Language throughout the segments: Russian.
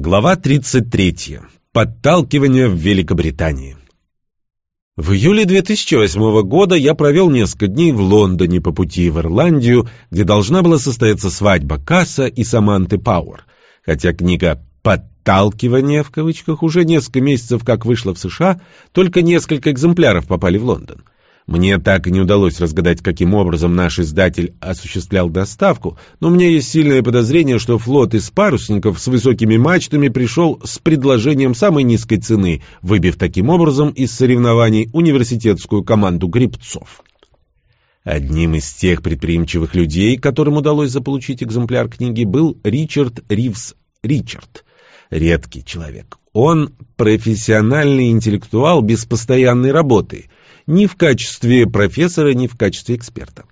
Глава 33. Подталкивание в Великобритании. В июле 2008 года я провел несколько дней в Лондоне по пути в Ирландию, где должна была состояться свадьба Касса и Саманты Пауэр. Хотя книга «Подталкивание» в кавычках уже несколько месяцев как вышла в США, только несколько экземпляров попали в Лондон. Мне так и не удалось разгадать, каким образом наш издатель осуществлял доставку, но у меня есть сильное подозрение, что флот из парусников с высокими мачтами пришел с предложением самой низкой цены, выбив таким образом из соревнований университетскую команду грибцов. Одним из тех предприимчивых людей, которым удалось заполучить экземпляр книги, был Ричард Ривз Ричард. Редкий человек. Он профессиональный интеллектуал без постоянной работы – ни в качестве профессора, ни в качестве эксперта.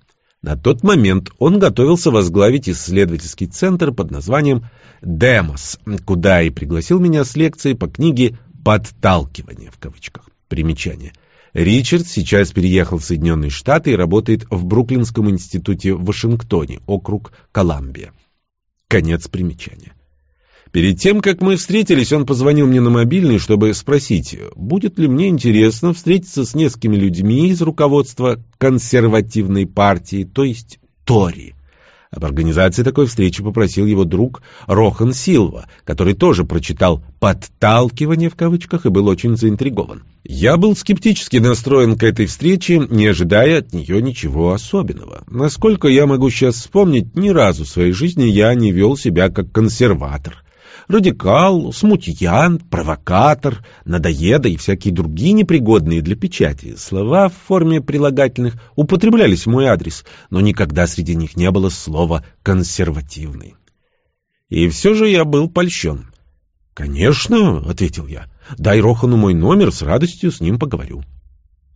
На тот момент он готовился возглавить исследовательский центр под названием «Демос», куда и пригласил меня с лекцией по книге «Подталкивание» в кавычках. Примечание. Ричард сейчас переехал в Соединенные Штаты и работает в Бруклинском институте в Вашингтоне, округ Колумбия. Конец примечания. Перед тем, как мы встретились, он позвонил мне на мобильный, чтобы спросить, будет ли мне интересно встретиться с несколькими людьми из руководства консервативной партии, то есть Тори. Об организации такой встречи попросил его друг Рохан Силва, который тоже прочитал «подталкивание» в кавычках и был очень заинтригован. Я был скептически настроен к этой встрече, не ожидая от нее ничего особенного. Насколько я могу сейчас вспомнить, ни разу в своей жизни я не вел себя как консерватор радикал, смутьян, провокатор, надоеда и всякие другие непригодные для печати слова в форме прилагательных употреблялись в мой адрес, но никогда среди них не было слова «консервативный». И все же я был польщен. «Конечно», — ответил я, — «дай Рохану мой номер, с радостью с ним поговорю».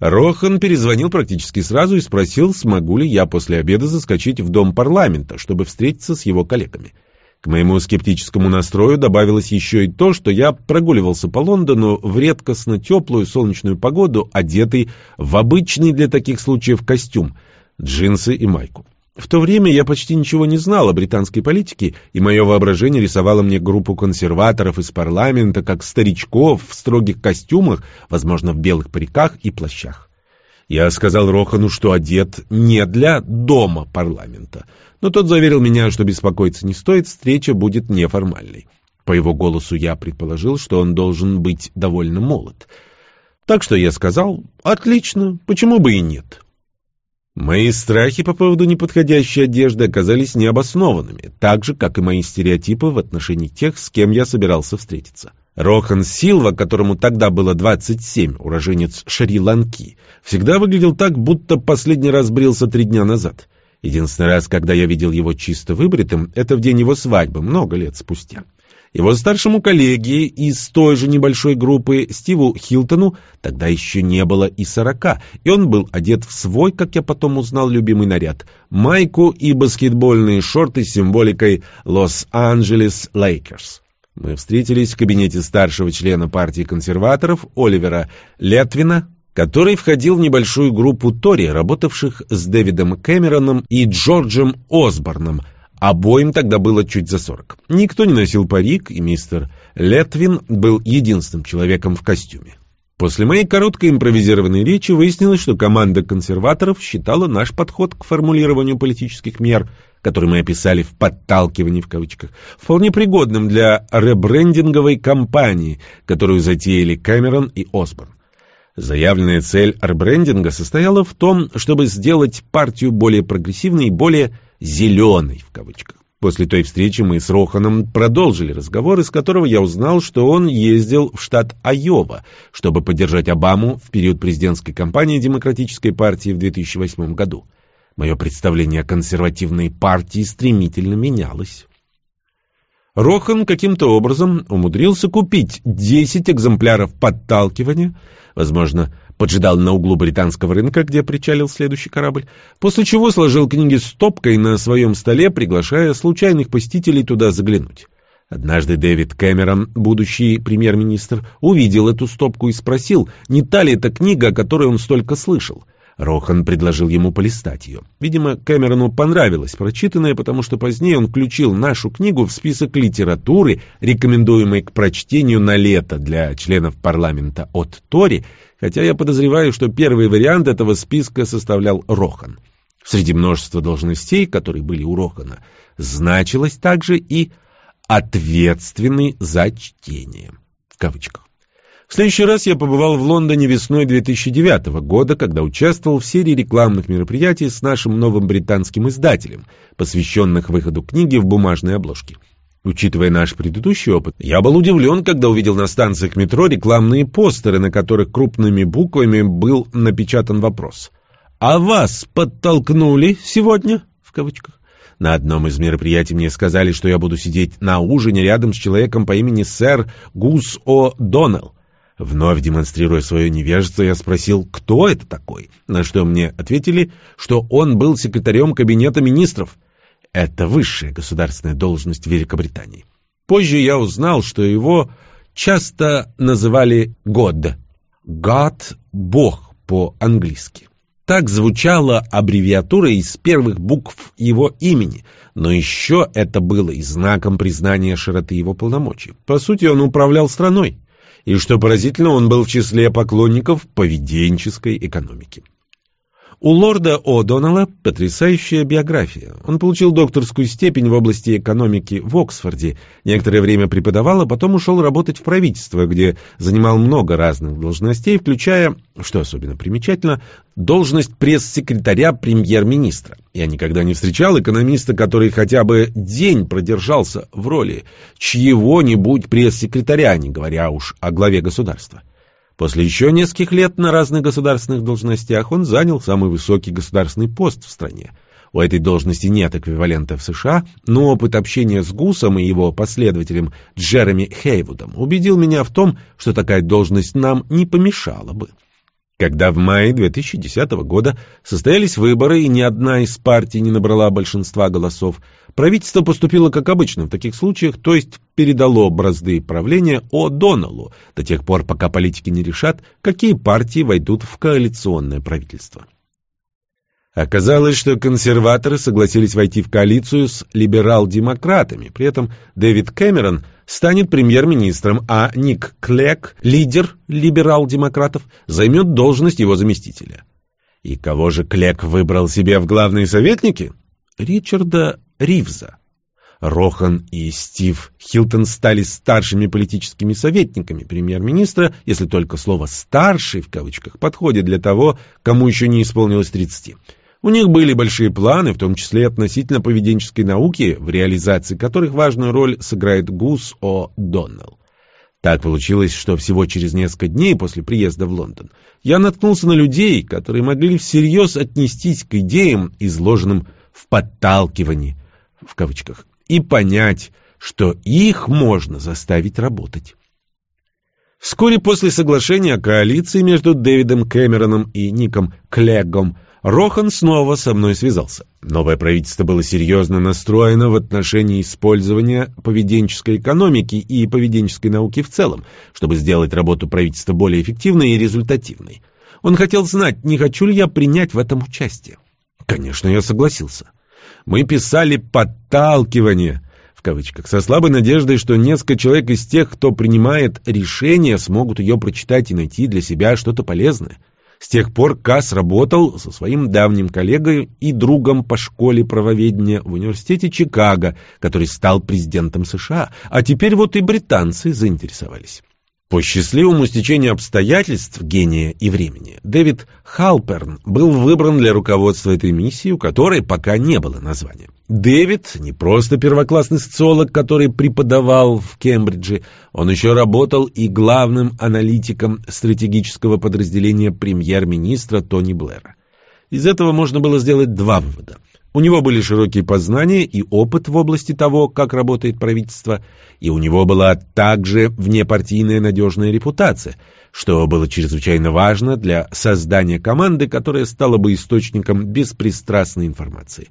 Рохан перезвонил практически сразу и спросил, смогу ли я после обеда заскочить в дом парламента, чтобы встретиться с его коллегами. К моему скептическому настрою добавилось еще и то, что я прогуливался по Лондону в редкостно теплую солнечную погоду, одетый в обычный для таких случаев костюм, джинсы и майку. В то время я почти ничего не знал о британской политике, и мое воображение рисовало мне группу консерваторов из парламента, как старичков в строгих костюмах, возможно, в белых париках и плащах. Я сказал Рохану, что одет не для дома парламента, но тот заверил меня, что беспокоиться не стоит, встреча будет неформальной. По его голосу я предположил, что он должен быть довольно молод. Так что я сказал, отлично, почему бы и нет. Мои страхи по поводу неподходящей одежды оказались необоснованными, так же, как и мои стереотипы в отношении тех, с кем я собирался встретиться. Рохан Силва, которому тогда было 27, уроженец Шри-Ланки, всегда выглядел так, будто последний раз брился три дня назад. Единственный раз, когда я видел его чисто выбритым, это в день его свадьбы, много лет спустя. Его старшему коллеге из той же небольшой группы, Стиву Хилтону, тогда еще не было и сорока, и он был одет в свой, как я потом узнал, любимый наряд — майку и баскетбольные шорты с символикой «Лос-Анджелес Лейкерс». Мы встретились в кабинете старшего члена партии консерваторов Оливера Летвина, который входил в небольшую группу Тори, работавших с Дэвидом Кэмероном и Джорджем Осборном. Обоим тогда было чуть за сорок. Никто не носил парик, и мистер Летвин был единственным человеком в костюме. После моей короткой импровизированной речи выяснилось, что команда консерваторов считала наш подход к формулированию политических мер – который мы описали в «подталкивании» в кавычках, вполне пригодным для ребрендинговой кампании, которую затеяли Кэмерон и Осборн. Заявленная цель ребрендинга состояла в том, чтобы сделать партию более прогрессивной и более «зеленой» в кавычках. После той встречи мы с Роханом продолжили разговор, из которого я узнал, что он ездил в штат Айова, чтобы поддержать Обаму в период президентской кампании Демократической партии в 2008 году. Мое представление о консервативной партии стремительно менялось. Рохан каким-то образом умудрился купить 10 экземпляров подталкивания, возможно, поджидал на углу британского рынка, где причалил следующий корабль, после чего сложил книги стопкой на своем столе, приглашая случайных посетителей туда заглянуть. Однажды Дэвид Кэмерон, будущий премьер-министр, увидел эту стопку и спросил, не та ли это книга, о которой он столько слышал. Рохан предложил ему полистать ее. Видимо, Кэмерону понравилось прочитанное, потому что позднее он включил нашу книгу в список литературы, рекомендуемой к прочтению на лето для членов парламента от Тори, хотя я подозреваю, что первый вариант этого списка составлял Рохан. Среди множества должностей, которые были у Рохана, значилось также и «ответственный за чтение» в кавычках. В следующий раз я побывал в Лондоне весной 2009 года, когда участвовал в серии рекламных мероприятий с нашим новым британским издателем, посвященных выходу книги в бумажной обложке. Учитывая наш предыдущий опыт, я был удивлен, когда увидел на станциях метро рекламные постеры, на которых крупными буквами был напечатан вопрос. «А вас подтолкнули сегодня?» в кавычках. На одном из мероприятий мне сказали, что я буду сидеть на ужине рядом с человеком по имени сэр Гус О. Доннелл. Вновь демонстрируя свое невежество, я спросил, кто это такой, на что мне ответили, что он был секретарем кабинета министров. Это высшая государственная должность Великобритании. Позже я узнал, что его часто называли «God». «God» — «Бог» по-английски. Так звучала аббревиатура из первых букв его имени, но еще это было и знаком признания широты его полномочий. По сути, он управлял страной и, что поразительно, он был в числе поклонников поведенческой экономики. У лорда О'Доннелла потрясающая биография. Он получил докторскую степень в области экономики в Оксфорде, некоторое время преподавал, а потом ушел работать в правительство, где занимал много разных должностей, включая, что особенно примечательно, должность пресс-секретаря премьер-министра. Я никогда не встречал экономиста, который хотя бы день продержался в роли чьего-нибудь пресс-секретаря, не говоря уж о главе государства. После еще нескольких лет на разных государственных должностях он занял самый высокий государственный пост в стране. У этой должности нет эквивалента в США, но опыт общения с Гусом и его последователем Джереми Хейвудом убедил меня в том, что такая должность нам не помешала бы. Когда в мае 2010 года состоялись выборы и ни одна из партий не набрала большинства голосов, правительство поступило как обычно в таких случаях, то есть передало бразды правления О'Доннеллу до тех пор, пока политики не решат, какие партии войдут в коалиционное правительство. Оказалось, что консерваторы согласились войти в коалицию с либерал-демократами. При этом Дэвид Кэмерон станет премьер-министром, а Ник Клек, лидер либерал-демократов, займет должность его заместителя. И кого же Клек выбрал себе в главные советники? Ричарда Ривза. Рохан и Стив Хилтон стали старшими политическими советниками премьер-министра, если только слово «старший» в кавычках подходит для того, кому еще не исполнилось 30. У них были большие планы, в том числе относительно поведенческой науки, в реализации которых важную роль сыграет Гус О. Доннелл. Так получилось, что всего через несколько дней после приезда в Лондон я наткнулся на людей, которые могли всерьез отнестись к идеям, изложенным в «подталкивании», в кавычках, и понять, что их можно заставить работать. Вскоре после соглашения о коалиции между Дэвидом Кэмероном и Ником Клегом Рохан снова со мной связался. Новое правительство было серьезно настроено в отношении использования поведенческой экономики и поведенческой науки в целом, чтобы сделать работу правительства более эффективной и результативной. Он хотел знать, не хочу ли я принять в этом участие. Конечно, я согласился. Мы писали «подталкивание», в кавычках, со слабой надеждой, что несколько человек из тех, кто принимает решения, смогут ее прочитать и найти для себя что-то полезное. С тех пор Касс работал со своим давним коллегой и другом по школе правоведения в университете Чикаго, который стал президентом США, а теперь вот и британцы заинтересовались. По счастливому стечению обстоятельств, гения и времени, Дэвид Халперн был выбран для руководства этой миссией, у которой пока не было названия. Дэвид не просто первоклассный социолог, который преподавал в Кембридже, он еще работал и главным аналитиком стратегического подразделения премьер-министра Тони Блэра. Из этого можно было сделать два вывода – у него были широкие познания и опыт в области того, как работает правительство, и у него была также внепартийная надежная репутация, что было чрезвычайно важно для создания команды, которая стала бы источником беспристрастной информации.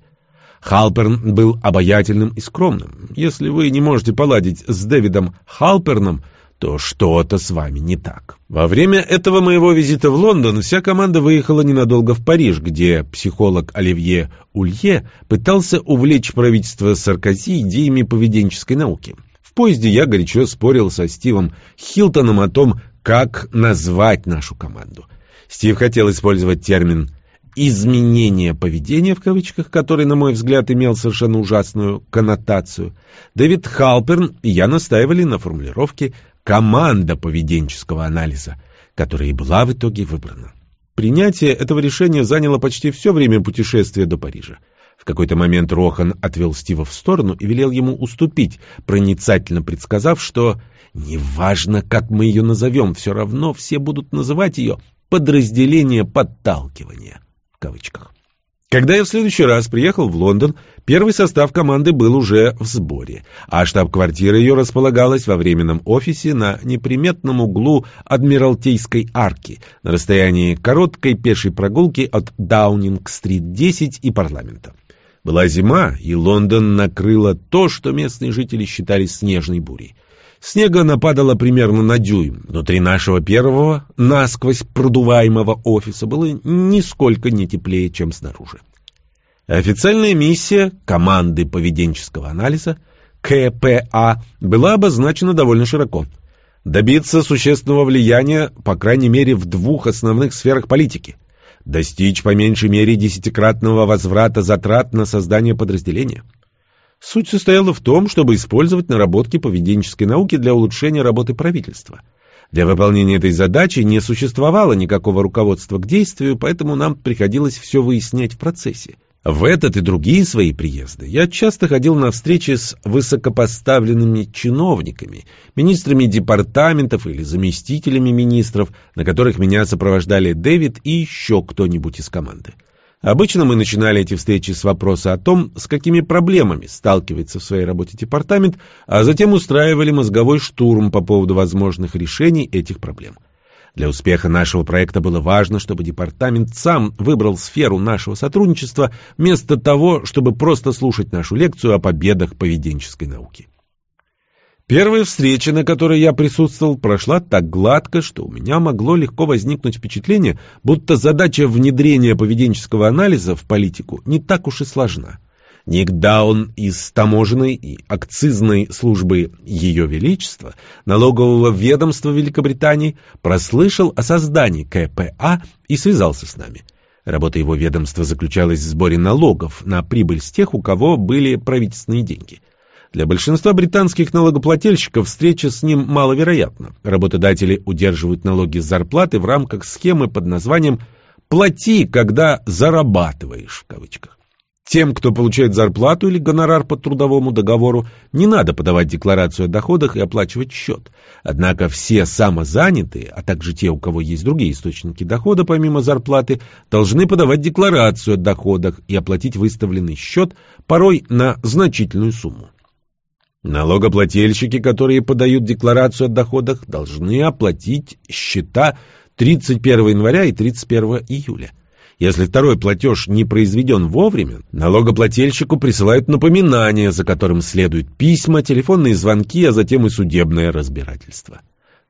Халперн был обаятельным и скромным. Если вы не можете поладить с Дэвидом Халперном, то что-то с вами не так. Во время этого моего визита в Лондон вся команда выехала ненадолго в Париж, где психолог Оливье Улье пытался увлечь правительство Саркози идеями поведенческой науки. В поезде я горячо спорил со Стивом Хилтоном о том, как назвать нашу команду. Стив хотел использовать термин «изменение поведения», в кавычках, который, на мой взгляд, имел совершенно ужасную коннотацию. Дэвид Халперн и я настаивали на формулировке команда поведенческого анализа, которая и была в итоге выбрана. Принятие этого решения заняло почти все время путешествия до Парижа. В какой-то момент Рохан отвел Стива в сторону и велел ему уступить, проницательно предсказав, что «неважно, как мы ее назовем, все равно все будут называть ее «подразделение подталкивания» в кавычках. Когда я в следующий раз приехал в Лондон, первый состав команды был уже в сборе, а штаб-квартира ее располагалась во временном офисе на неприметном углу Адмиралтейской арки, на расстоянии короткой пешей прогулки от Даунинг-стрит 10 и парламента. Была зима, и Лондон накрыло то, что местные жители считали снежной бурей. Снега нападало примерно на дюйм. Внутри нашего первого, насквозь продуваемого офиса было нисколько не теплее, чем снаружи. Официальная миссия команды поведенческого анализа КПА была обозначена довольно широко. Добиться существенного влияния, по крайней мере, в двух основных сферах политики. Достичь по меньшей мере десятикратного возврата затрат на создание подразделения – Суть состояла в том, чтобы использовать наработки поведенческой науки для улучшения работы правительства. Для выполнения этой задачи не существовало никакого руководства к действию, поэтому нам приходилось все выяснять в процессе. В этот и другие свои приезды я часто ходил на встречи с высокопоставленными чиновниками, министрами департаментов или заместителями министров, на которых меня сопровождали Дэвид и еще кто-нибудь из команды. Обычно мы начинали эти встречи с вопроса о том, с какими проблемами сталкивается в своей работе департамент, а затем устраивали мозговой штурм по поводу возможных решений этих проблем. Для успеха нашего проекта было важно, чтобы департамент сам выбрал сферу нашего сотрудничества, вместо того, чтобы просто слушать нашу лекцию о победах поведенческой науки. Первая встреча, на которой я присутствовал, прошла так гладко, что у меня могло легко возникнуть впечатление, будто задача внедрения поведенческого анализа в политику не так уж и сложна. Ник Даун из таможенной и акцизной службы Ее Величества, налогового ведомства Великобритании, прослышал о создании КПА и связался с нами. Работа его ведомства заключалась в сборе налогов на прибыль с тех, у кого были правительственные деньги – для большинства британских налогоплательщиков встреча с ним маловероятна. Работодатели удерживают налоги с зарплаты в рамках схемы под названием «плати, когда зарабатываешь» в кавычках. Тем, кто получает зарплату или гонорар по трудовому договору, не надо подавать декларацию о доходах и оплачивать счет. Однако все самозанятые, а также те, у кого есть другие источники дохода помимо зарплаты, должны подавать декларацию о доходах и оплатить выставленный счет порой на значительную сумму. Налогоплательщики, которые подают декларацию о доходах, должны оплатить счета 31 января и 31 июля. Если второй платеж не произведен вовремя, налогоплательщику присылают напоминание, за которым следуют письма, телефонные звонки, а затем и судебное разбирательство.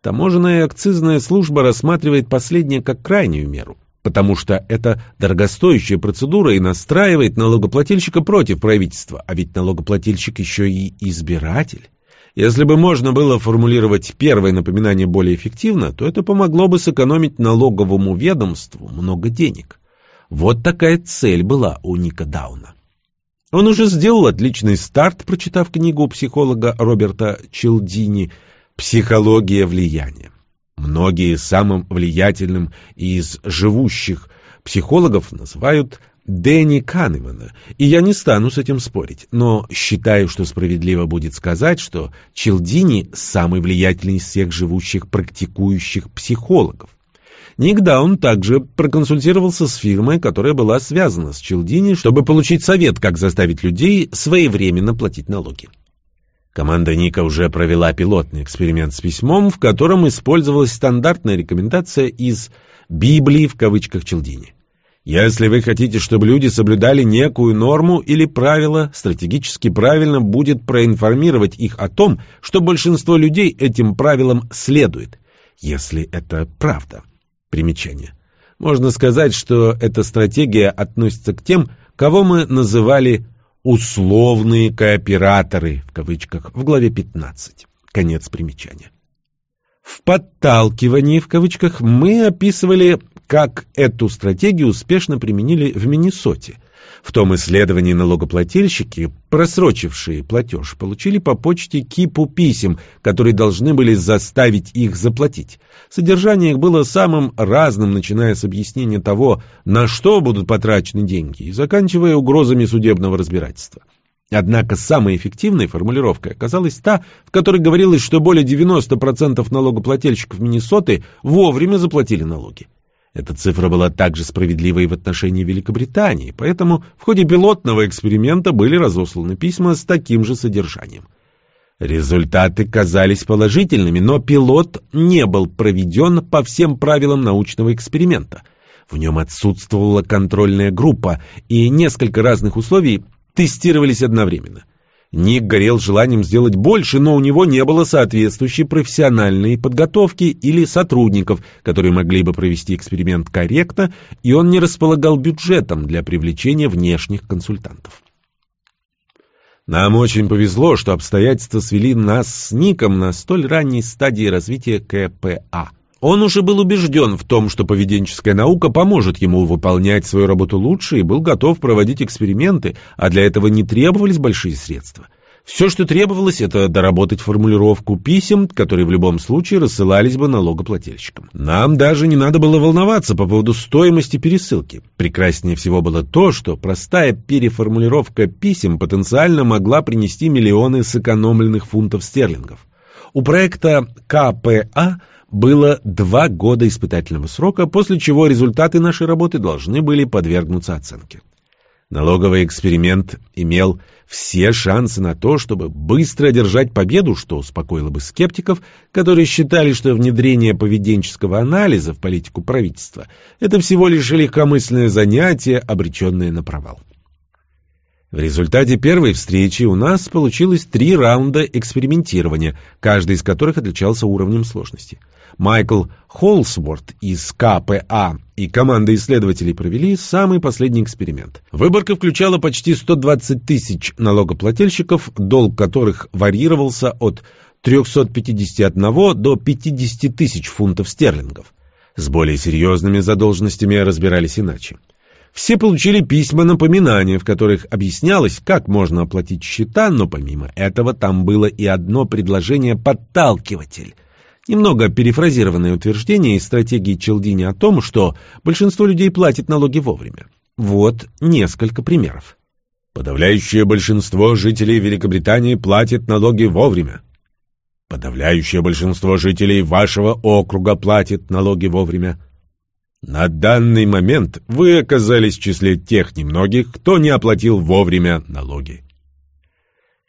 Таможенная и акцизная служба рассматривает последнее как крайнюю меру потому что это дорогостоящая процедура и настраивает налогоплательщика против правительства, а ведь налогоплательщик еще и избиратель. Если бы можно было формулировать первое напоминание более эффективно, то это помогло бы сэкономить налоговому ведомству много денег. Вот такая цель была у Ника Дауна. Он уже сделал отличный старт, прочитав книгу психолога Роберта Челдини «Психология влияния». Многие самым влиятельным из живущих психологов называют Дэнни Канемана, и я не стану с этим спорить, но считаю, что справедливо будет сказать, что Челдини самый влиятельный из всех живущих практикующих психологов. Ник Даун также проконсультировался с фирмой, которая была связана с Челдини, чтобы получить совет, как заставить людей своевременно платить налоги. Команда Ника уже провела пилотный эксперимент с письмом, в котором использовалась стандартная рекомендация из «Библии» в кавычках Челдини. Если вы хотите, чтобы люди соблюдали некую норму или правило, стратегически правильно будет проинформировать их о том, что большинство людей этим правилам следует, если это правда. Примечание. Можно сказать, что эта стратегия относится к тем, кого мы называли «условные кооператоры» в кавычках в главе 15. Конец примечания. В подталкивании в кавычках мы описывали как эту стратегию успешно применили в Миннесоте. В том исследовании налогоплательщики, просрочившие платеж, получили по почте кипу писем, которые должны были заставить их заплатить. Содержание их было самым разным, начиная с объяснения того, на что будут потрачены деньги, и заканчивая угрозами судебного разбирательства. Однако самой эффективной формулировкой оказалась та, в которой говорилось, что более 90% налогоплательщиков Миннесоты вовремя заплатили налоги. Эта цифра была также справедлива и в отношении Великобритании, поэтому в ходе пилотного эксперимента были разосланы письма с таким же содержанием. Результаты казались положительными, но пилот не был проведен по всем правилам научного эксперимента. В нем отсутствовала контрольная группа, и несколько разных условий тестировались одновременно. Ник горел желанием сделать больше, но у него не было соответствующей профессиональной подготовки или сотрудников, которые могли бы провести эксперимент корректно, и он не располагал бюджетом для привлечения внешних консультантов. Нам очень повезло, что обстоятельства свели нас с Ником на столь ранней стадии развития КПА. Он уже был убежден в том, что поведенческая наука поможет ему выполнять свою работу лучше и был готов проводить эксперименты, а для этого не требовались большие средства. Все, что требовалось, это доработать формулировку писем, которые в любом случае рассылались бы налогоплательщикам. Нам даже не надо было волноваться по поводу стоимости пересылки. Прекраснее всего было то, что простая переформулировка писем потенциально могла принести миллионы сэкономленных фунтов стерлингов. У проекта КПА было два года испытательного срока, после чего результаты нашей работы должны были подвергнуться оценке. Налоговый эксперимент имел все шансы на то, чтобы быстро одержать победу, что успокоило бы скептиков, которые считали, что внедрение поведенческого анализа в политику правительства – это всего лишь легкомысленное занятие, обреченное на провал. В результате первой встречи у нас получилось три раунда экспериментирования, каждый из которых отличался уровнем сложности. Майкл Холсворт из КПА и команда исследователей провели самый последний эксперимент. Выборка включала почти 120 тысяч налогоплательщиков, долг которых варьировался от 351 до 50 тысяч фунтов стерлингов. С более серьезными задолженностями разбирались иначе. Все получили письма напоминания, в которых объяснялось, как можно оплатить счета, но помимо этого там было и одно предложение «подталкиватель». Немного перефразированное утверждение из стратегии Челдини о том, что большинство людей платит налоги вовремя. Вот несколько примеров. Подавляющее большинство жителей Великобритании платит налоги вовремя. Подавляющее большинство жителей вашего округа платит налоги вовремя. На данный момент вы оказались в числе тех немногих, кто не оплатил вовремя налоги.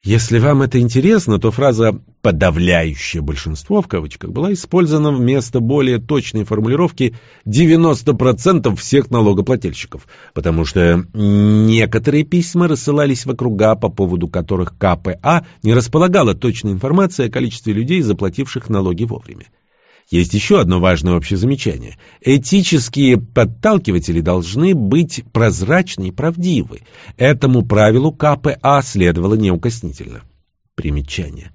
Если вам это интересно, то фраза «подавляющее большинство» в кавычках была использована вместо более точной формулировки 90% всех налогоплательщиков, потому что некоторые письма рассылались в округа, по поводу которых КПА не располагала точной информации о количестве людей, заплативших налоги вовремя. Есть еще одно важное общее замечание. Этические подталкиватели должны быть прозрачны и правдивы. Этому правилу КПА следовало неукоснительно. Примечание.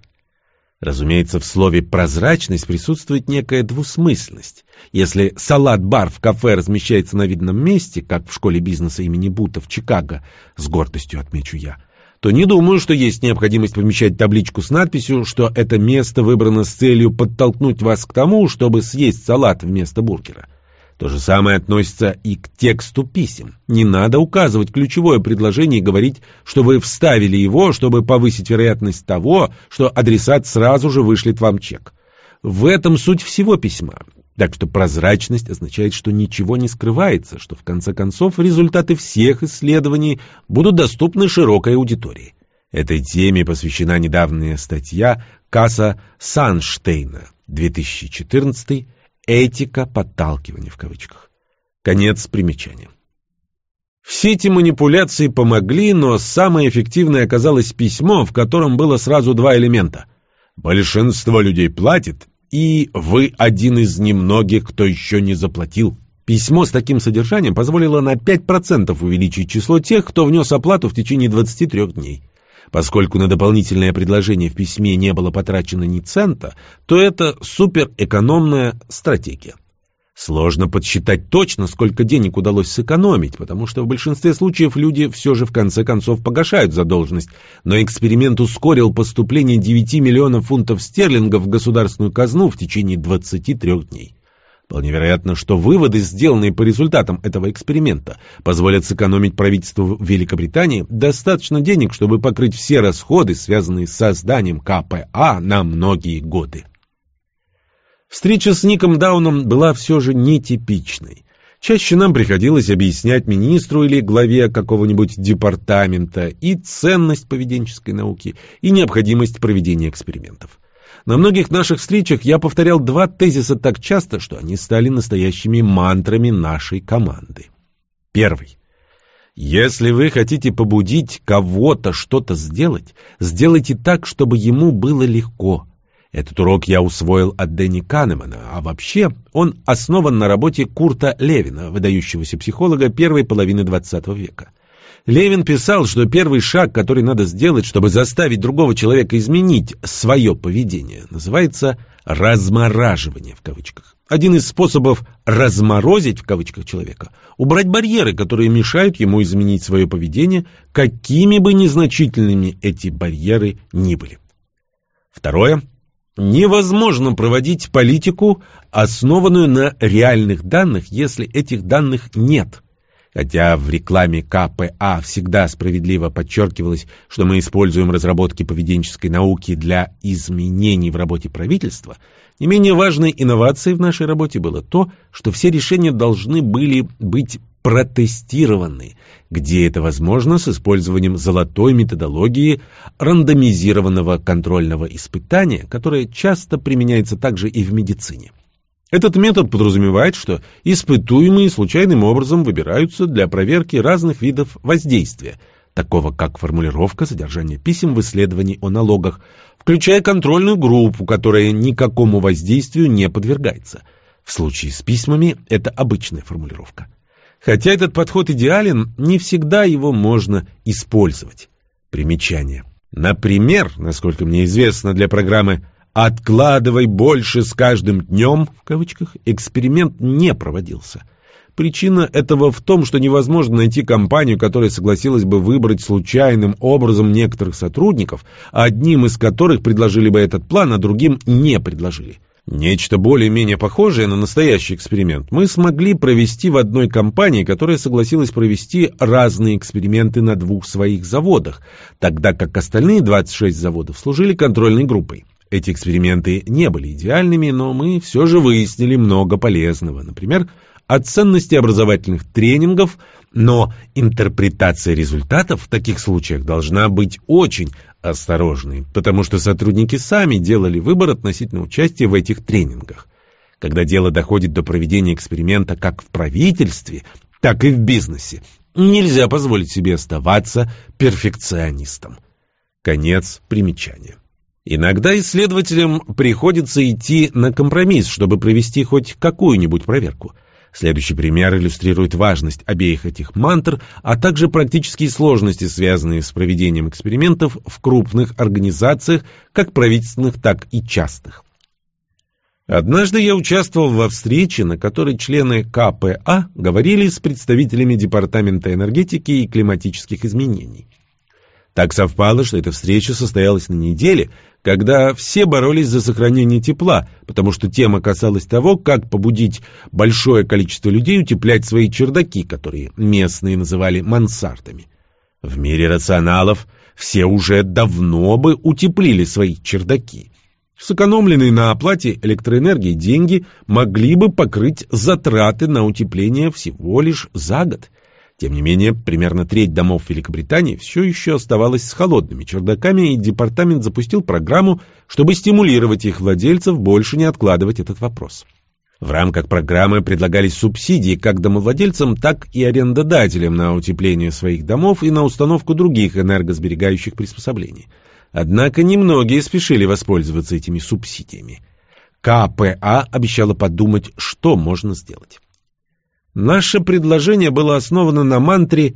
Разумеется, в слове «прозрачность» присутствует некая двусмысленность. Если салат-бар в кафе размещается на видном месте, как в школе бизнеса имени Бута в Чикаго, с гордостью отмечу я, то не думаю, что есть необходимость помещать табличку с надписью, что это место выбрано с целью подтолкнуть вас к тому, чтобы съесть салат вместо бургера. То же самое относится и к тексту писем. Не надо указывать ключевое предложение и говорить, что вы вставили его, чтобы повысить вероятность того, что адресат сразу же вышлет вам чек. В этом суть всего письма. Так что прозрачность означает, что ничего не скрывается, что в конце концов результаты всех исследований будут доступны широкой аудитории. Этой теме посвящена недавняя статья Касса Санштейна, 2014, «Этика подталкивания» в кавычках. Конец примечания. Все эти манипуляции помогли, но самое эффективное оказалось письмо, в котором было сразу два элемента. Большинство людей платит, и вы один из немногих, кто еще не заплатил. Письмо с таким содержанием позволило на 5% увеличить число тех, кто внес оплату в течение 23 дней. Поскольку на дополнительное предложение в письме не было потрачено ни цента, то это суперэкономная стратегия. Сложно подсчитать точно, сколько денег удалось сэкономить, потому что в большинстве случаев люди все же в конце концов погашают задолженность, но эксперимент ускорил поступление 9 миллионов фунтов стерлингов в государственную казну в течение 23 дней. Вполне вероятно, что выводы, сделанные по результатам этого эксперимента, позволят сэкономить правительству Великобритании достаточно денег, чтобы покрыть все расходы, связанные с созданием КПА на многие годы. Встреча с Ником Дауном была все же нетипичной. Чаще нам приходилось объяснять министру или главе какого-нибудь департамента и ценность поведенческой науки, и необходимость проведения экспериментов. На многих наших встречах я повторял два тезиса так часто, что они стали настоящими мантрами нашей команды. Первый. Если вы хотите побудить кого-то что-то сделать, сделайте так, чтобы ему было легко – этот урок я усвоил от Дэнни Канемана, а вообще он основан на работе Курта Левина, выдающегося психолога первой половины XX века. Левин писал, что первый шаг, который надо сделать, чтобы заставить другого человека изменить свое поведение, называется «размораживание» в кавычках. Один из способов «разморозить» в кавычках человека – убрать барьеры, которые мешают ему изменить свое поведение, какими бы незначительными эти барьеры ни были. Второе – Невозможно проводить политику, основанную на реальных данных, если этих данных нет. Хотя в рекламе КПА всегда справедливо подчеркивалось, что мы используем разработки поведенческой науки для изменений в работе правительства, не менее важной инновацией в нашей работе было то, что все решения должны были быть протестированы, где это возможно с использованием золотой методологии рандомизированного контрольного испытания, которая часто применяется также и в медицине. Этот метод подразумевает, что испытуемые случайным образом выбираются для проверки разных видов воздействия, такого как формулировка содержания писем в исследовании о налогах, включая контрольную группу, которая никакому воздействию не подвергается. В случае с письмами это обычная формулировка. Хотя этот подход идеален, не всегда его можно использовать. Примечание. Например, насколько мне известно для программы «Откладывай больше с каждым днем» в кавычках, эксперимент не проводился. Причина этого в том, что невозможно найти компанию, которая согласилась бы выбрать случайным образом некоторых сотрудников, одним из которых предложили бы этот план, а другим не предложили. Нечто более-менее похожее на настоящий эксперимент мы смогли провести в одной компании, которая согласилась провести разные эксперименты на двух своих заводах, тогда как остальные 26 заводов служили контрольной группой. Эти эксперименты не были идеальными, но мы все же выяснили много полезного. Например, о ценности образовательных тренингов, но интерпретация результатов в таких случаях должна быть очень осторожной, потому что сотрудники сами делали выбор относительно участия в этих тренингах. Когда дело доходит до проведения эксперимента как в правительстве, так и в бизнесе, нельзя позволить себе оставаться перфекционистом. Конец примечания. Иногда исследователям приходится идти на компромисс, чтобы провести хоть какую-нибудь проверку – Следующий пример иллюстрирует важность обеих этих мантр, а также практические сложности, связанные с проведением экспериментов в крупных организациях, как правительственных, так и частных. Однажды я участвовал во встрече, на которой члены КПА говорили с представителями Департамента энергетики и климатических изменений. Так совпало, что эта встреча состоялась на неделе, когда все боролись за сохранение тепла, потому что тема касалась того, как побудить большое количество людей утеплять свои чердаки, которые местные называли мансардами. В мире рационалов все уже давно бы утеплили свои чердаки. Сэкономленные на оплате электроэнергии деньги могли бы покрыть затраты на утепление всего лишь за год – тем не менее, примерно треть домов Великобритании все еще оставалась с холодными чердаками, и департамент запустил программу, чтобы стимулировать их владельцев больше не откладывать этот вопрос. В рамках программы предлагались субсидии как домовладельцам, так и арендодателям на утепление своих домов и на установку других энергосберегающих приспособлений. Однако немногие спешили воспользоваться этими субсидиями. КПА обещала подумать, что можно сделать. Наше предложение было основано на мантре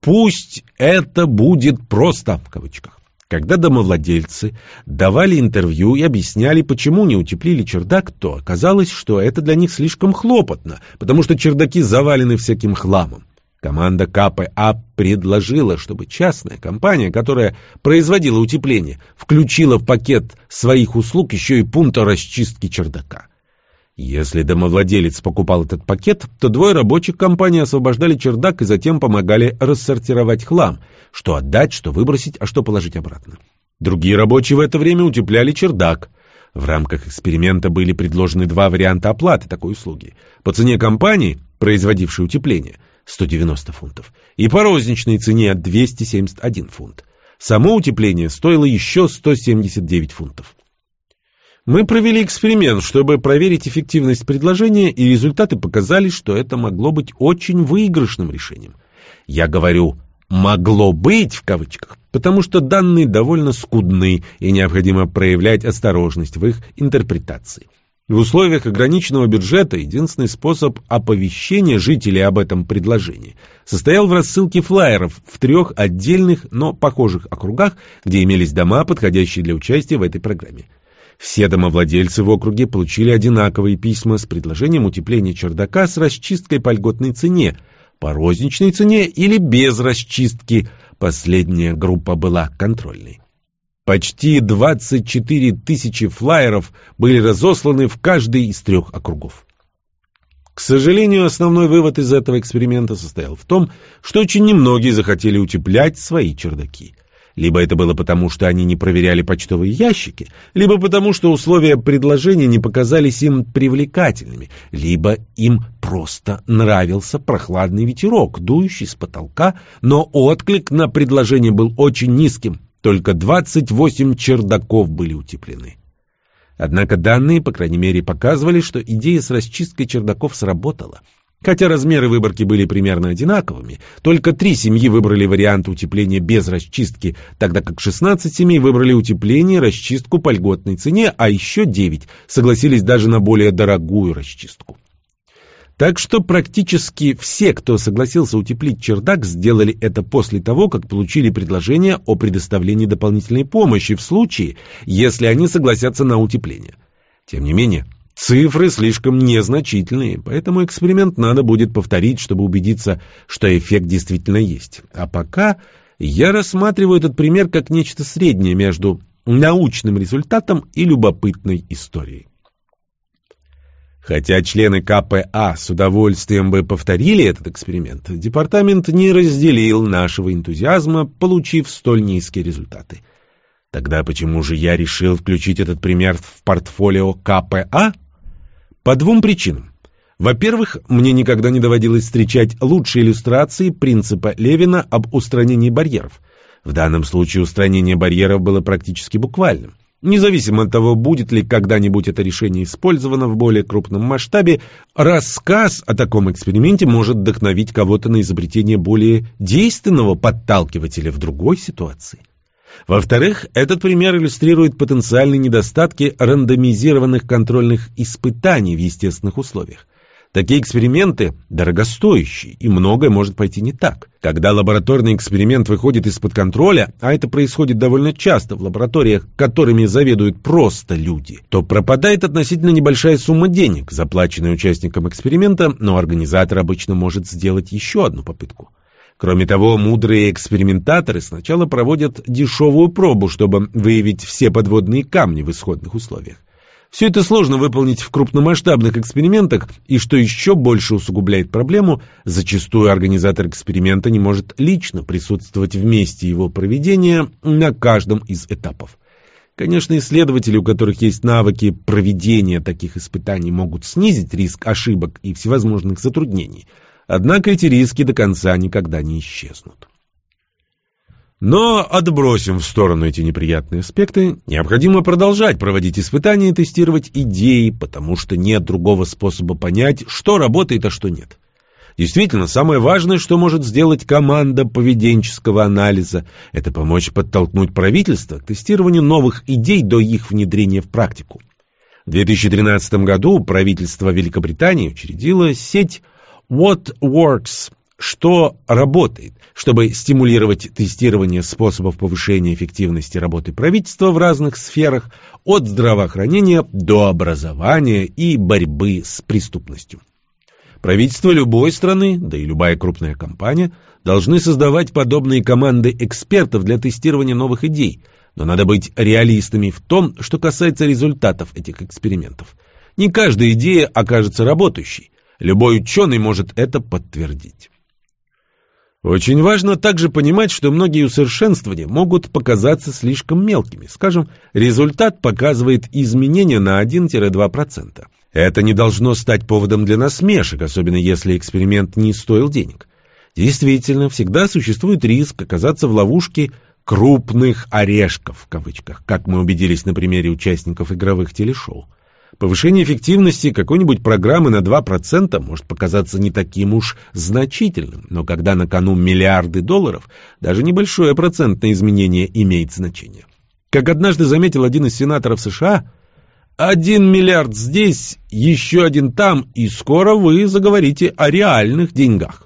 «Пусть это будет просто» в кавычках. Когда домовладельцы давали интервью и объясняли, почему не утеплили чердак, то оказалось, что это для них слишком хлопотно, потому что чердаки завалены всяким хламом. Команда КПА предложила, чтобы частная компания, которая производила утепление, включила в пакет своих услуг еще и пункт расчистки чердака. Если домовладелец покупал этот пакет, то двое рабочих компании освобождали чердак и затем помогали рассортировать хлам, что отдать, что выбросить, а что положить обратно. Другие рабочие в это время утепляли чердак. В рамках эксперимента были предложены два варианта оплаты такой услуги. По цене компании, производившей утепление – 190 фунтов, и по розничной цене 271 фунт. Само утепление стоило еще 179 фунтов. Мы провели эксперимент, чтобы проверить эффективность предложения, и результаты показали, что это могло быть очень выигрышным решением. Я говорю «могло быть» в кавычках, потому что данные довольно скудны, и необходимо проявлять осторожность в их интерпретации. В условиях ограниченного бюджета единственный способ оповещения жителей об этом предложении состоял в рассылке флаеров в трех отдельных, но похожих округах, где имелись дома, подходящие для участия в этой программе. Все домовладельцы в округе получили одинаковые письма с предложением утепления чердака с расчисткой по льготной цене, по розничной цене или без расчистки, последняя группа была контрольной. Почти 24 тысячи флаеров были разосланы в каждый из трех округов. К сожалению, основной вывод из этого эксперимента состоял в том, что очень немногие захотели утеплять свои чердаки. Либо это было потому, что они не проверяли почтовые ящики, либо потому, что условия предложения не показались им привлекательными, либо им просто нравился прохладный ветерок, дующий с потолка, но отклик на предложение был очень низким, только 28 чердаков были утеплены. Однако данные, по крайней мере, показывали, что идея с расчисткой чердаков сработала. Хотя размеры выборки были примерно одинаковыми, только три семьи выбрали вариант утепления без расчистки, тогда как 16 семей выбрали утепление и расчистку по льготной цене, а еще 9 согласились даже на более дорогую расчистку. Так что практически все, кто согласился утеплить чердак, сделали это после того, как получили предложение о предоставлении дополнительной помощи в случае, если они согласятся на утепление. Тем не менее, цифры слишком незначительные, поэтому эксперимент надо будет повторить, чтобы убедиться, что эффект действительно есть. А пока я рассматриваю этот пример как нечто среднее между научным результатом и любопытной историей. Хотя члены КПА с удовольствием бы повторили этот эксперимент, департамент не разделил нашего энтузиазма, получив столь низкие результаты. Тогда почему же я решил включить этот пример в портфолио КПА? По двум причинам. Во-первых, мне никогда не доводилось встречать лучшие иллюстрации принципа Левина об устранении барьеров. В данном случае устранение барьеров было практически буквальным. Независимо от того, будет ли когда-нибудь это решение использовано в более крупном масштабе, рассказ о таком эксперименте может вдохновить кого-то на изобретение более действенного подталкивателя в другой ситуации. Во-вторых, этот пример иллюстрирует потенциальные недостатки рандомизированных контрольных испытаний в естественных условиях. Такие эксперименты дорогостоящие, и многое может пойти не так. Когда лабораторный эксперимент выходит из-под контроля, а это происходит довольно часто в лабораториях, которыми заведуют просто люди, то пропадает относительно небольшая сумма денег, заплаченная участникам эксперимента, но организатор обычно может сделать еще одну попытку. Кроме того, мудрые экспериментаторы сначала проводят дешевую пробу, чтобы выявить все подводные камни в исходных условиях. Все это сложно выполнить в крупномасштабных экспериментах, и что еще больше усугубляет проблему, зачастую организатор эксперимента не может лично присутствовать в месте его проведения на каждом из этапов. Конечно, исследователи, у которых есть навыки проведения таких испытаний, могут снизить риск ошибок и всевозможных затруднений. Однако эти риски до конца никогда не исчезнут. Но отбросим в сторону эти неприятные аспекты. Необходимо продолжать проводить испытания и тестировать идеи, потому что нет другого способа понять, что работает, а что нет. Действительно, самое важное, что может сделать команда поведенческого анализа, это помочь подтолкнуть правительство к тестированию новых идей до их внедрения в практику. В 2013 году правительство Великобритании учредило сеть What Works что работает, чтобы стимулировать тестирование способов повышения эффективности работы правительства в разных сферах, от здравоохранения до образования и борьбы с преступностью. Правительство любой страны, да и любая крупная компания, должны создавать подобные команды экспертов для тестирования новых идей, но надо быть реалистами в том, что касается результатов этих экспериментов. Не каждая идея окажется работающей. Любой ученый может это подтвердить. Очень важно также понимать, что многие усовершенствования могут показаться слишком мелкими. Скажем, результат показывает изменения на 1-2%. Это не должно стать поводом для насмешек, особенно если эксперимент не стоил денег. Действительно, всегда существует риск оказаться в ловушке «крупных орешков», в кавычках, как мы убедились на примере участников игровых телешоу. Повышение эффективности какой-нибудь программы на 2% может показаться не таким уж значительным, но когда на кону миллиарды долларов, даже небольшое процентное изменение имеет значение. Как однажды заметил один из сенаторов США, один миллиард здесь, еще один там, и скоро вы заговорите о реальных деньгах.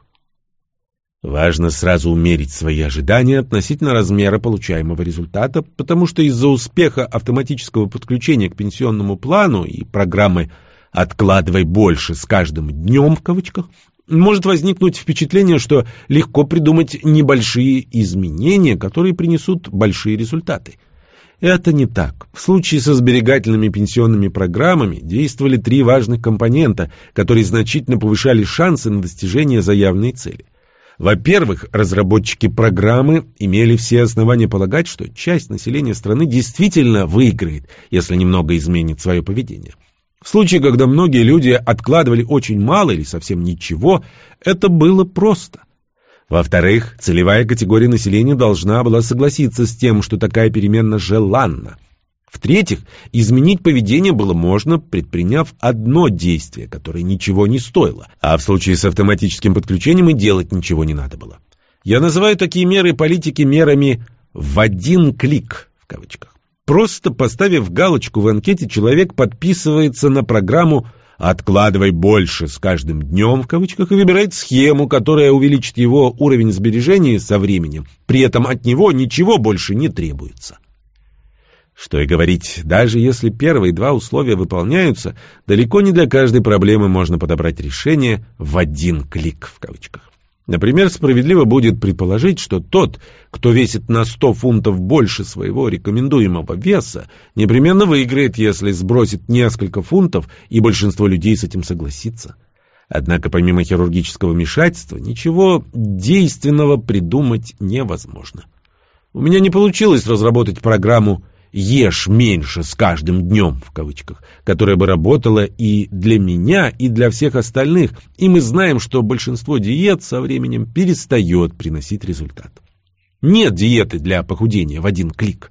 Важно сразу умерить свои ожидания относительно размера получаемого результата, потому что из-за успеха автоматического подключения к пенсионному плану и программы «откладывай больше с каждым днем» в кавычках, может возникнуть впечатление, что легко придумать небольшие изменения, которые принесут большие результаты. Это не так. В случае со сберегательными пенсионными программами действовали три важных компонента, которые значительно повышали шансы на достижение заявленной цели – во-первых, разработчики программы имели все основания полагать, что часть населения страны действительно выиграет, если немного изменит свое поведение. В случае, когда многие люди откладывали очень мало или совсем ничего, это было просто. Во-вторых, целевая категория населения должна была согласиться с тем, что такая перемена желанна. В-третьих, изменить поведение было можно, предприняв одно действие, которое ничего не стоило, а в случае с автоматическим подключением и делать ничего не надо было. Я называю такие меры политики мерами «в один клик» в кавычках. Просто поставив галочку в анкете, человек подписывается на программу «Откладывай больше с каждым днем» в кавычках и выбирает схему, которая увеличит его уровень сбережений со временем. При этом от него ничего больше не требуется. Что и говорить, даже если первые два условия выполняются, далеко не для каждой проблемы можно подобрать решение в один клик в кавычках. Например, справедливо будет предположить, что тот, кто весит на 100 фунтов больше своего рекомендуемого веса, непременно выиграет, если сбросит несколько фунтов, и большинство людей с этим согласится. Однако помимо хирургического вмешательства ничего действенного придумать невозможно. У меня не получилось разработать программу «ешь меньше с каждым днем», в кавычках, которая бы работала и для меня, и для всех остальных, и мы знаем, что большинство диет со временем перестает приносить результат. Нет диеты для похудения в один клик.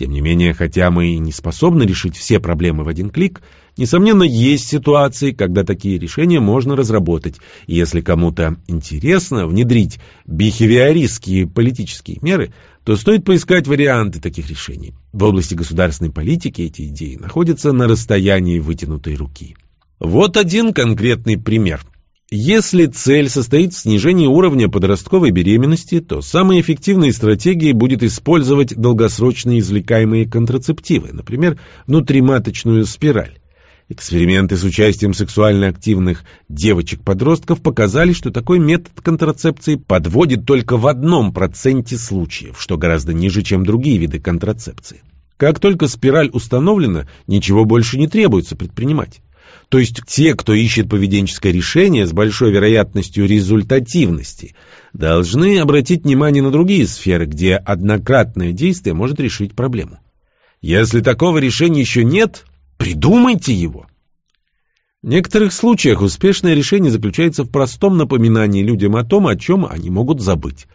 Тем не менее, хотя мы и не способны решить все проблемы в один клик, несомненно, есть ситуации, когда такие решения можно разработать, и если кому-то интересно внедрить бихевиористские политические меры, то стоит поискать варианты таких решений. В области государственной политики эти идеи находятся на расстоянии вытянутой руки. Вот один конкретный пример. Если цель состоит в снижении уровня подростковой беременности, то самой эффективной стратегией будет использовать долгосрочные извлекаемые контрацептивы, например, внутриматочную спираль. Эксперименты с участием сексуально активных девочек-подростков показали, что такой метод контрацепции подводит только в одном проценте случаев, что гораздо ниже, чем другие виды контрацепции. Как только спираль установлена, ничего больше не требуется предпринимать. То есть те, кто ищет поведенческое решение с большой вероятностью результативности, должны обратить внимание на другие сферы, где однократное действие может решить проблему. Если такого решения еще нет, Придумайте его. В некоторых случаях успешное решение заключается в простом напоминании людям о том, о чем они могут забыть.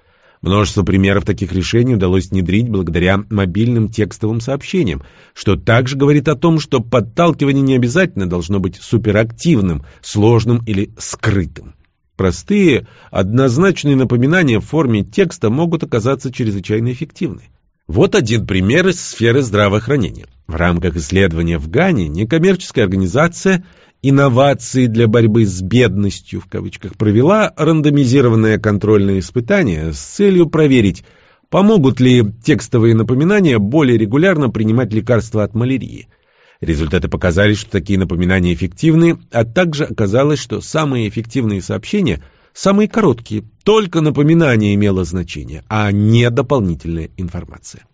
Множество примеров таких решений удалось внедрить благодаря мобильным текстовым сообщениям, что также говорит о том, что подталкивание не обязательно должно быть суперактивным, сложным или скрытым. Простые, однозначные напоминания в форме текста могут оказаться чрезвычайно эффективны. Вот один пример из сферы здравоохранения. В рамках исследования в Гане некоммерческая организация «Инновации для борьбы с бедностью» в кавычках провела рандомизированное контрольное испытание с целью проверить, помогут ли текстовые напоминания более регулярно принимать лекарства от малярии. Результаты показали, что такие напоминания эффективны, а также оказалось, что самые эффективные сообщения – самые короткие, только напоминание имело значение, а не дополнительная информация.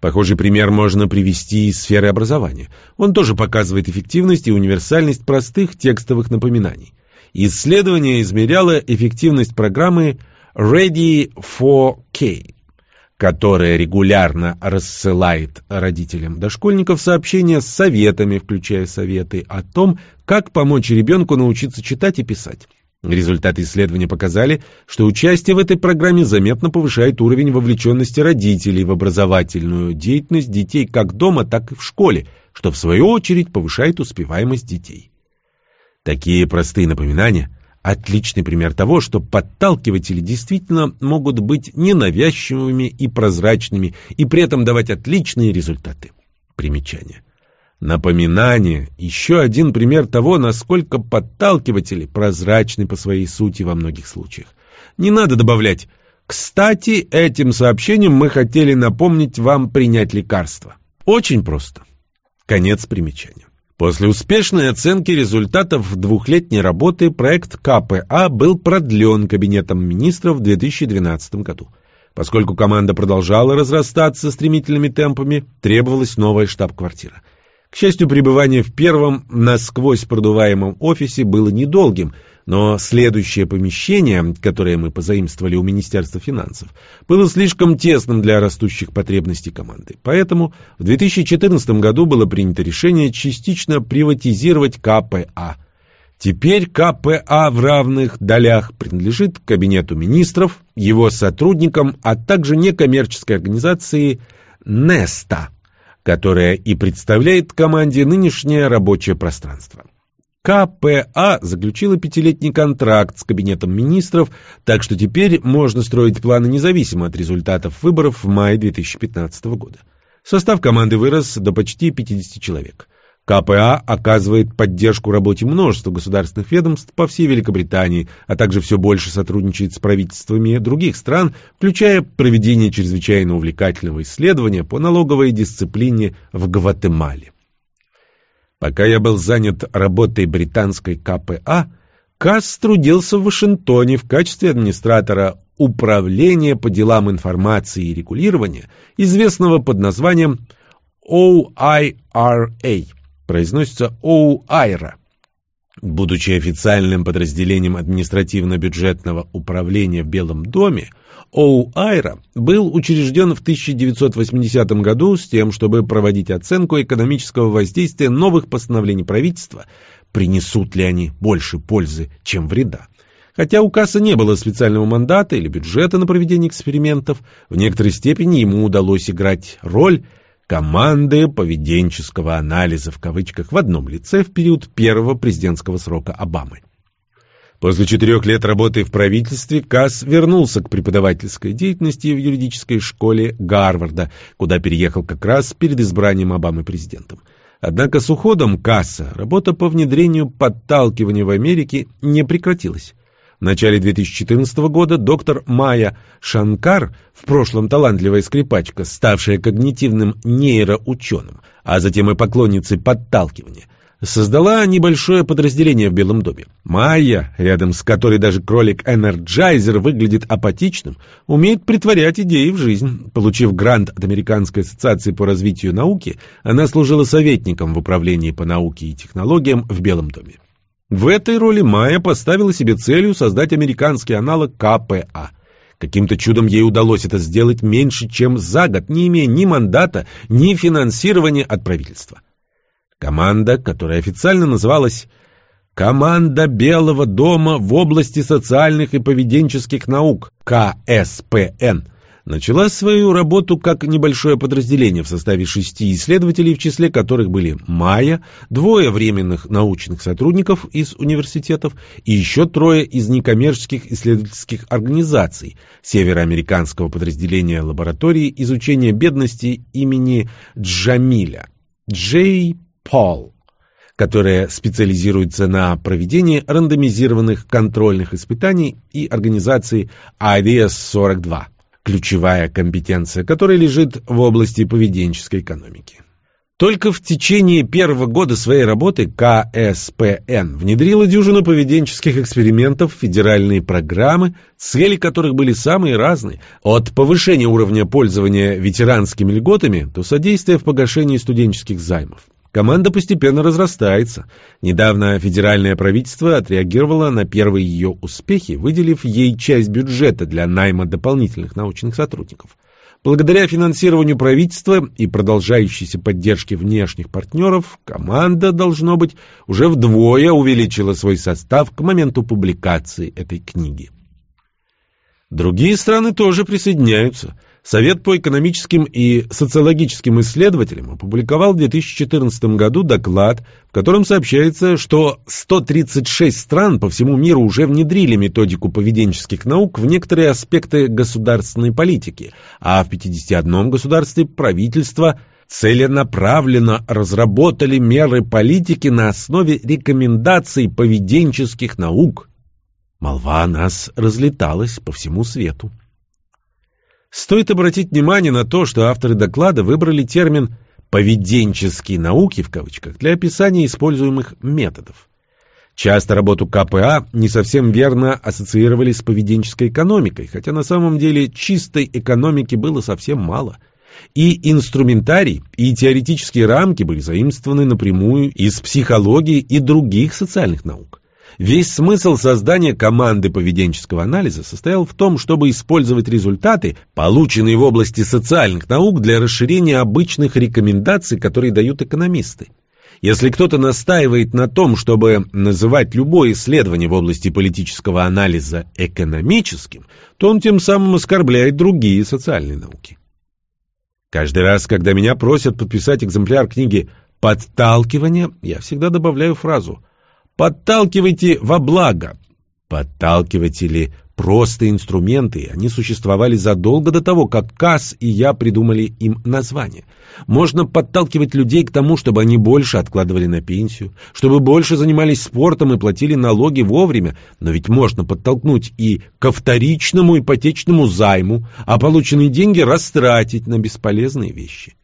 Похожий пример можно привести из сферы образования. Он тоже показывает эффективность и универсальность простых текстовых напоминаний. Исследование измеряло эффективность программы Ready for K которая регулярно рассылает родителям дошкольников сообщения с советами, включая советы о том, как помочь ребенку научиться читать и писать. Результаты исследования показали, что участие в этой программе заметно повышает уровень вовлеченности родителей в образовательную деятельность детей как дома, так и в школе, что в свою очередь повышает успеваемость детей. Такие простые напоминания – Отличный пример того, что подталкиватели действительно могут быть ненавязчивыми и прозрачными и при этом давать отличные результаты. Примечание. Напоминание – еще один пример того, насколько подталкиватели прозрачны по своей сути во многих случаях. Не надо добавлять «Кстати, этим сообщением мы хотели напомнить вам принять лекарство». Очень просто. Конец примечания. После успешной оценки результатов двухлетней работы проект КПА был продлен Кабинетом министров в 2012 году. Поскольку команда продолжала разрастаться стремительными темпами, требовалась новая штаб-квартира. К счастью, пребывание в первом насквозь продуваемом офисе было недолгим – но следующее помещение, которое мы позаимствовали у Министерства финансов, было слишком тесным для растущих потребностей команды. Поэтому в 2014 году было принято решение частично приватизировать КПА. Теперь КПА в равных долях принадлежит Кабинету министров, его сотрудникам, а также некоммерческой организации «Неста», которая и представляет команде нынешнее рабочее пространство. КПА заключила пятилетний контракт с Кабинетом министров, так что теперь можно строить планы независимо от результатов выборов в мае 2015 года. Состав команды вырос до почти 50 человек. КПА оказывает поддержку работе множества государственных ведомств по всей Великобритании, а также все больше сотрудничает с правительствами других стран, включая проведение чрезвычайно увлекательного исследования по налоговой дисциплине в Гватемале. Пока я был занят работой британской КПА, Касс трудился в Вашингтоне в качестве администратора Управления по делам информации и регулирования, известного под названием OIRA, произносится OIRA. Будучи официальным подразделением административно-бюджетного управления в Белом доме, ОУАЙРА был учрежден в 1980 году с тем, чтобы проводить оценку экономического воздействия новых постановлений правительства, принесут ли они больше пользы, чем вреда. Хотя у Касса не было специального мандата или бюджета на проведение экспериментов, в некоторой степени ему удалось играть роль команды поведенческого анализа в кавычках в одном лице в период первого президентского срока Обамы. После четырех лет работы в правительстве Касс вернулся к преподавательской деятельности в юридической школе Гарварда, куда переехал как раз перед избранием Обамы президентом. Однако с уходом Касса работа по внедрению подталкивания в Америке не прекратилась. В начале 2014 года доктор Майя Шанкар, в прошлом талантливая скрипачка, ставшая когнитивным нейроученым, а затем и поклонницей подталкивания – создала небольшое подразделение в Белом доме. Майя, рядом с которой даже кролик Энерджайзер выглядит апатичным, умеет претворять идеи в жизнь. Получив грант от Американской ассоциации по развитию науки, она служила советником в управлении по науке и технологиям в Белом доме. В этой роли Майя поставила себе целью создать американский аналог КПА. Каким-то чудом ей удалось это сделать меньше, чем за год, не имея ни мандата, ни финансирования от правительства. Команда, которая официально называлась Команда Белого дома в области социальных и поведенческих наук КСПН начала свою работу как небольшое подразделение в составе шести исследователей, в числе которых были Майя, двое временных научных сотрудников из университетов и еще трое из некоммерческих исследовательских организаций североамериканского подразделения лаборатории изучения бедности имени Джамиля. Джей Пол которая специализируется на проведении рандомизированных контрольных испытаний и организации IDS-42 ключевая компетенция которой лежит в области поведенческой экономики. Только в течение первого года своей работы КСПН внедрила дюжину поведенческих экспериментов в федеральные программы, цели которых были самые разные, от повышения уровня пользования ветеранскими льготами до содействия в погашении студенческих займов. Команда постепенно разрастается. Недавно федеральное правительство отреагировало на первые ее успехи, выделив ей часть бюджета для найма дополнительных научных сотрудников. Благодаря финансированию правительства и продолжающейся поддержке внешних партнеров, команда, должно быть, уже вдвое увеличила свой состав к моменту публикации этой книги. Другие страны тоже присоединяются – Совет по экономическим и социологическим исследователям опубликовал в 2014 году доклад, в котором сообщается, что 136 стран по всему миру уже внедрили методику поведенческих наук в некоторые аспекты государственной политики, а в 51 государстве правительства целенаправленно разработали меры политики на основе рекомендаций поведенческих наук. Молва о нас разлеталась по всему свету. Стоит обратить внимание на то, что авторы доклада выбрали термин «поведенческие науки» в кавычках для описания используемых методов. Часто работу КПА не совсем верно ассоциировали с поведенческой экономикой, хотя на самом деле чистой экономики было совсем мало. И инструментарий, и теоретические рамки были заимствованы напрямую из психологии и других социальных наук. Весь смысл создания команды поведенческого анализа состоял в том, чтобы использовать результаты, полученные в области социальных наук, для расширения обычных рекомендаций, которые дают экономисты. Если кто-то настаивает на том, чтобы называть любое исследование в области политического анализа экономическим, то он тем самым оскорбляет другие социальные науки. Каждый раз, когда меня просят подписать экземпляр книги «Подталкивание», я всегда добавляю фразу Подталкивайте во благо. Подталкивайте ли просто инструменты, они существовали задолго до того, как Касс и я придумали им название. Можно подталкивать людей к тому, чтобы они больше откладывали на пенсию, чтобы больше занимались спортом и платили налоги вовремя, но ведь можно подтолкнуть и ко вторичному ипотечному займу, а полученные деньги растратить на бесполезные вещи.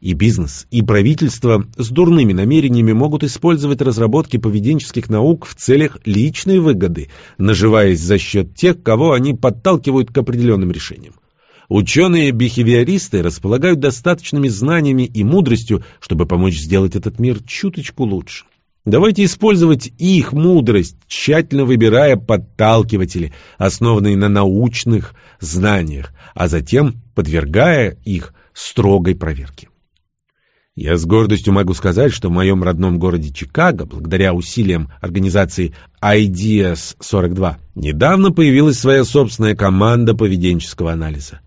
И бизнес, и правительство с дурными намерениями могут использовать разработки поведенческих наук в целях личной выгоды, наживаясь за счет тех, кого они подталкивают к определенным решениям. Ученые-бихевиористы располагают достаточными знаниями и мудростью, чтобы помочь сделать этот мир чуточку лучше. Давайте использовать их мудрость, тщательно выбирая подталкиватели, основанные на научных знаниях, а затем подвергая их строгой проверке. Я с гордостью могу сказать, что в моем родном городе Чикаго, благодаря усилиям организации IDEAS 42, недавно появилась своя собственная команда поведенческого анализа.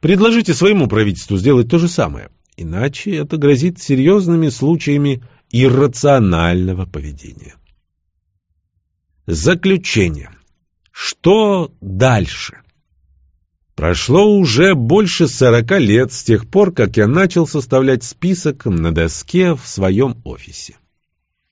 Предложите своему правительству сделать то же самое, иначе это грозит серьезными случаями иррационального поведения. Заключение. Что дальше? Прошло уже больше сорока лет с тех пор, как я начал составлять список на доске в своем офисе.